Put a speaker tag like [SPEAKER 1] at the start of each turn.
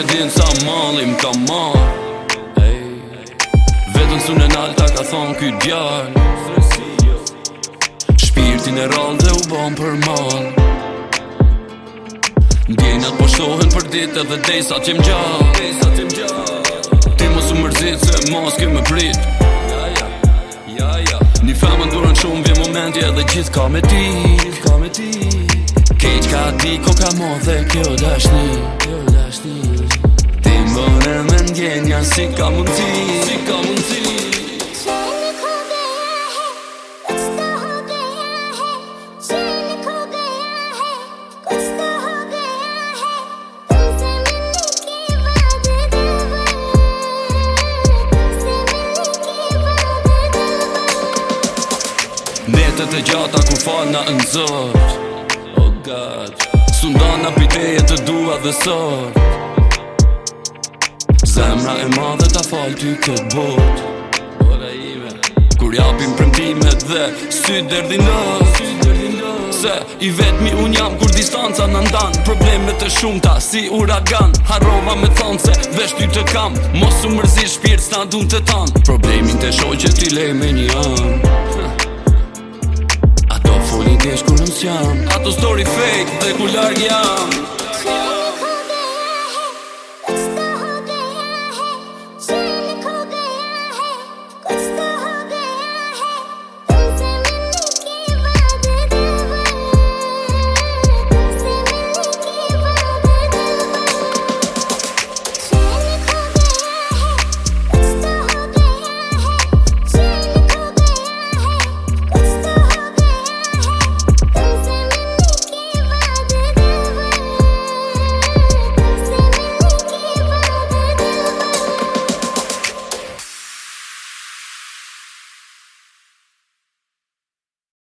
[SPEAKER 1] e din sa mali më ka marr Vetën së në ka thonë kjo djarë Shpirtin e rallë dhe u bom për mall Ndjenjat po shohen për ditë edhe desa që më gjallë Ti mos u mërzit se mos ke më prit Një femën durën shumë vje momenti edhe gjith ka me ti Kejt ka ti ko ka mo dhe kjo dashni Kjo dashni Më nërë më ndjenja si ka mundësili Qenë kohë gëja he Kështë të ho gëja he Qenë kohë gëja he Kështë të ho gëja he Tëmëse me liki bëtë dillë bërë Tëmëse me liki bëtë dillë bërë Netët e gjatë ku falë na nëzorë Oh God Sunda na piteje të dua dhe sorë Zemra e ma dhe ta falë ty këtë bot Kur japim premtimet dhe Sy dërdi në Se i vetëmi unë jam Kur distanca në ndanë Problemet e shumëta si uragan Harova me thonë se vesh ty të kam Mos u mërzi shpirë s'na du të tanë Problemin të shoj që t'i le me një anë Ato foli kesh kur nësë jam Ato story fake dhe ku largë
[SPEAKER 2] jam